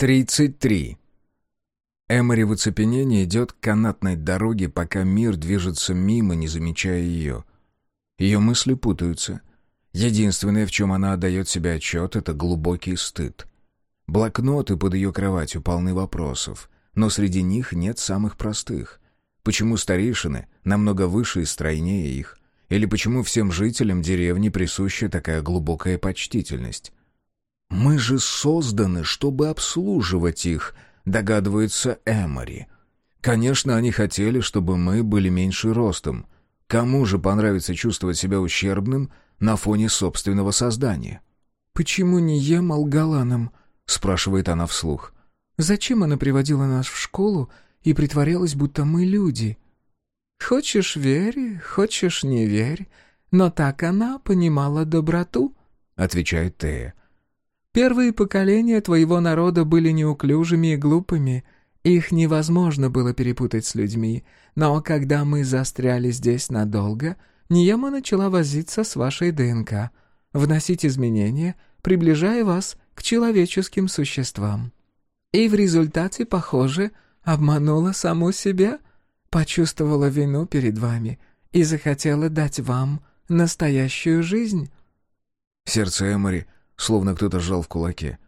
33. Эмори в оцепенении идет к канатной дороге, пока мир движется мимо, не замечая ее. Ее мысли путаются. Единственное, в чем она отдает себе отчет, это глубокий стыд. Блокноты под ее кроватью полны вопросов, но среди них нет самых простых. Почему старейшины намного выше и стройнее их? Или почему всем жителям деревни присуща такая глубокая почтительность? «Мы же созданы, чтобы обслуживать их», — догадывается Эмори. «Конечно, они хотели, чтобы мы были меньше ростом. Кому же понравится чувствовать себя ущербным на фоне собственного создания?» «Почему не ем алгаланом?» — спрашивает она вслух. «Зачем она приводила нас в школу и притворялась, будто мы люди?» «Хочешь — верь, хочешь — не верь, но так она понимала доброту», — отвечает Тея. Первые поколения твоего народа были неуклюжими и глупыми. Их невозможно было перепутать с людьми. Но когда мы застряли здесь надолго, Ниема начала возиться с вашей ДНК, вносить изменения, приближая вас к человеческим существам. И в результате, похоже, обманула саму себя, почувствовала вину перед вами и захотела дать вам настоящую жизнь. Сердце Эмори словно кто-то сжал в кулаке.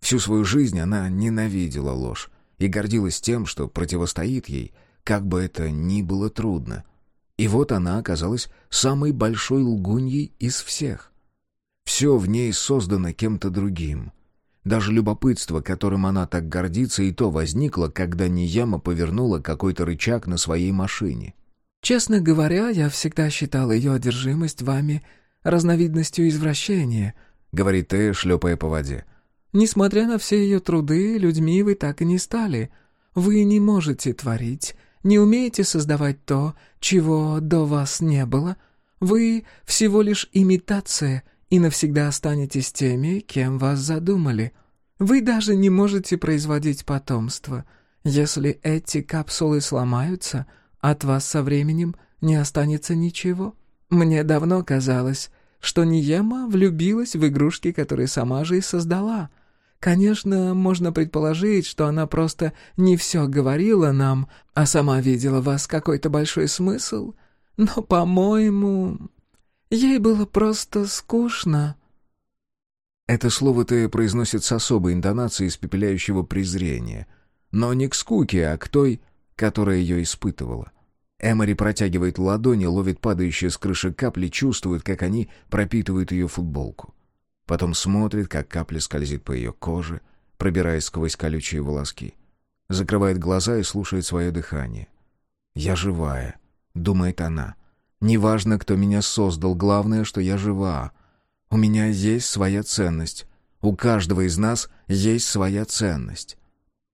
Всю свою жизнь она ненавидела ложь и гордилась тем, что противостоит ей, как бы это ни было трудно. И вот она оказалась самой большой лгуньей из всех. Все в ней создано кем-то другим. Даже любопытство, которым она так гордится, и то возникло, когда Нияма повернула какой-то рычаг на своей машине. «Честно говоря, я всегда считал ее одержимость вами разновидностью извращения», — говорит Тея, шлепая по воде. «Несмотря на все ее труды, людьми вы так и не стали. Вы не можете творить, не умеете создавать то, чего до вас не было. Вы всего лишь имитация и навсегда останетесь теми, кем вас задумали. Вы даже не можете производить потомство. Если эти капсулы сломаются, от вас со временем не останется ничего. Мне давно казалось, что Ниема влюбилась в игрушки, которые сама же и создала. Конечно, можно предположить, что она просто не все говорила нам, а сама видела в вас какой-то большой смысл. Но, по-моему, ей было просто скучно». Это слово Тея произносит с особой интонацией испепеляющего презрения. Но не к скуке, а к той, которая ее испытывала. Эмори протягивает ладони, ловит падающие с крыши капли, чувствует, как они пропитывают ее футболку. Потом смотрит, как капля скользит по ее коже, пробираясь сквозь колючие волоски. Закрывает глаза и слушает свое дыхание. «Я живая», — думает она. «Неважно, кто меня создал, главное, что я жива. У меня есть своя ценность. У каждого из нас есть своя ценность».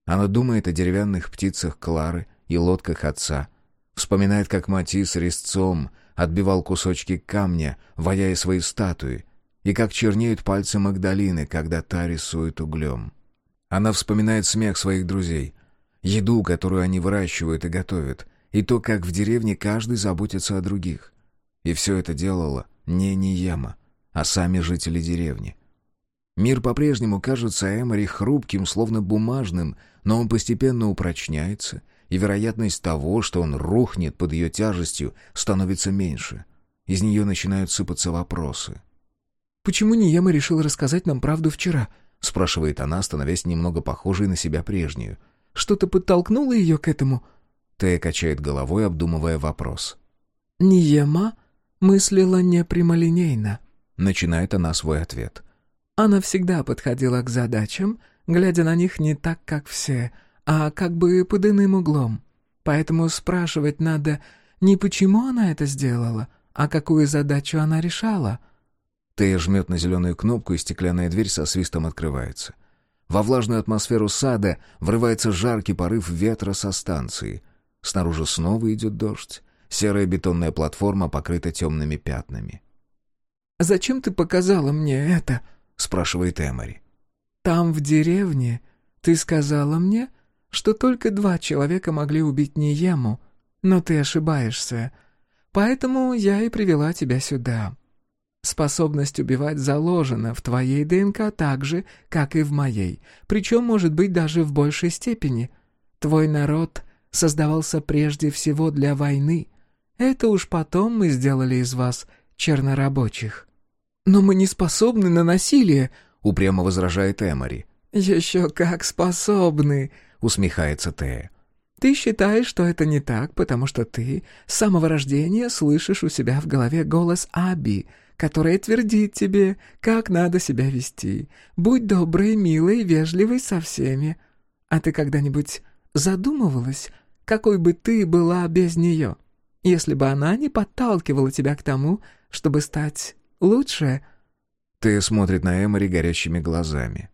Она думает о деревянных птицах Клары и лодках отца — Вспоминает, как Матис резцом отбивал кусочки камня, ваяя свои статуи, и как чернеют пальцы Магдалины, когда та рисует углем. Она вспоминает смех своих друзей, еду, которую они выращивают и готовят, и то, как в деревне каждый заботится о других. И все это делала не Ниема, а сами жители деревни. Мир по-прежнему кажется Эмори хрупким, словно бумажным, но он постепенно упрочняется — и вероятность того, что он рухнет под ее тяжестью, становится меньше. Из нее начинают сыпаться вопросы. «Почему Нияма решила рассказать нам правду вчера?» — спрашивает она, становясь немного похожей на себя прежнюю. «Что-то подтолкнуло ее к этому?» Тея качает головой, обдумывая вопрос. «Ниема мыслила не прямолинейно», — начинает она свой ответ. «Она всегда подходила к задачам, глядя на них не так, как все, а как бы под иным углом. Поэтому спрашивать надо не почему она это сделала, а какую задачу она решала. Тея жмет на зеленую кнопку, и стеклянная дверь со свистом открывается. Во влажную атмосферу сада врывается жаркий порыв ветра со станции. Снаружи снова идет дождь. Серая бетонная платформа покрыта темными пятнами. «Зачем ты показала мне это?» — спрашивает Эмори. «Там, в деревне, ты сказала мне, что только два человека могли убить Ниему, но ты ошибаешься. Поэтому я и привела тебя сюда. Способность убивать заложена в твоей ДНК так же, как и в моей, причем, может быть, даже в большей степени. Твой народ создавался прежде всего для войны. Это уж потом мы сделали из вас чернорабочих». «Но мы не способны на насилие», — упрямо возражает Эмори. «Еще как способны», — усмехается Тея. «Ты считаешь, что это не так, потому что ты с самого рождения слышишь у себя в голове голос Аби, которая твердит тебе, как надо себя вести. Будь доброй, милой, вежливой со всеми. А ты когда-нибудь задумывалась, какой бы ты была без нее, если бы она не подталкивала тебя к тому, чтобы стать лучше?» Ты смотрит на Эмори горящими глазами.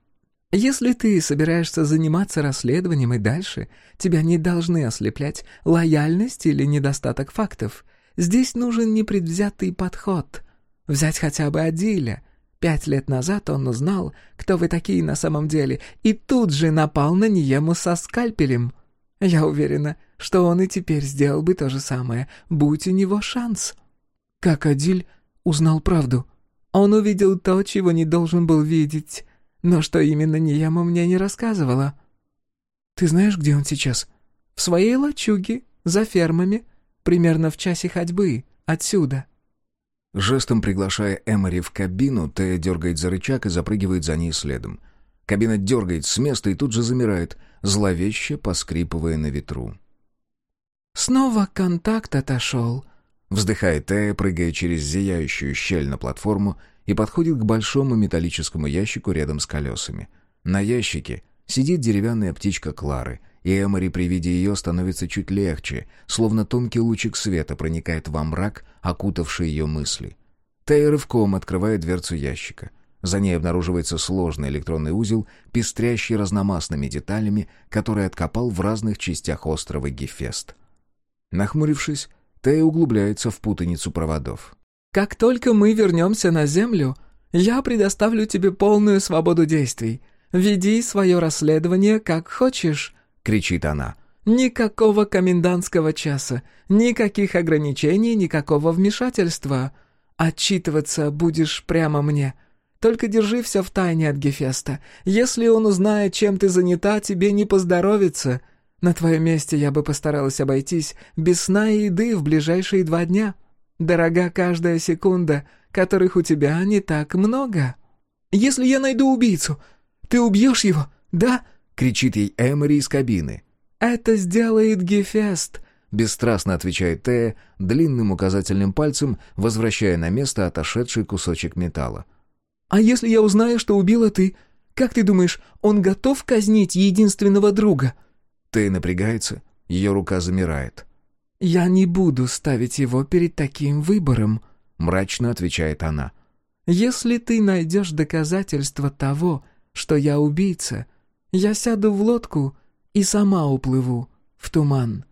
Если ты собираешься заниматься расследованием и дальше, тебя не должны ослеплять лояльность или недостаток фактов. Здесь нужен непредвзятый подход. Взять хотя бы Адиля. Пять лет назад он узнал, кто вы такие на самом деле, и тут же напал на Ниему со скальпелем. Я уверена, что он и теперь сделал бы то же самое, будь у него шанс. Как Адиль узнал правду? Он увидел то, чего не должен был видеть. Но что именно Нияма мне не рассказывала. Ты знаешь, где он сейчас? В своей лачуге, за фермами, примерно в часе ходьбы, отсюда. Жестом приглашая Эмори в кабину, Тея дергает за рычаг и запрыгивает за ней следом. Кабина дергает с места и тут же замирает, зловеще поскрипывая на ветру. «Снова контакт отошел», — вздыхает Тея, прыгая через зияющую щель на платформу и подходит к большому металлическому ящику рядом с колесами. На ящике сидит деревянная птичка Клары, и Эмори при виде ее становится чуть легче, словно тонкий лучик света проникает во мрак, окутавший ее мысли. Тей рывком открывает дверцу ящика. За ней обнаруживается сложный электронный узел, пестрящий разномастными деталями, который откопал в разных частях острова Гефест. Нахмурившись, Тей углубляется в путаницу проводов. «Как только мы вернемся на Землю, я предоставлю тебе полную свободу действий. Веди свое расследование как хочешь. — кричит она. «Никакого комендантского часа, никаких ограничений, никакого вмешательства. Отчитываться будешь прямо мне. Только держи все в тайне от Гефеста. Если он узнает, чем ты занята, тебе не поздоровится. На твоем месте я бы постаралась обойтись без сна и еды в ближайшие два дня. Дорога каждая секунда, которых у тебя не так много. Если я найду убийцу, ты убьешь его, да?» кричит ей Эмори из кабины. «Это сделает Гефест», — бесстрастно отвечает Тея, длинным указательным пальцем возвращая на место отошедший кусочек металла. «А если я узнаю, что убила ты, как ты думаешь, он готов казнить единственного друга?» Тея напрягается, ее рука замирает. «Я не буду ставить его перед таким выбором», — мрачно отвечает она. «Если ты найдешь доказательства того, что я убийца, я сяду в лодку и сама уплыву в туман.